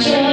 change.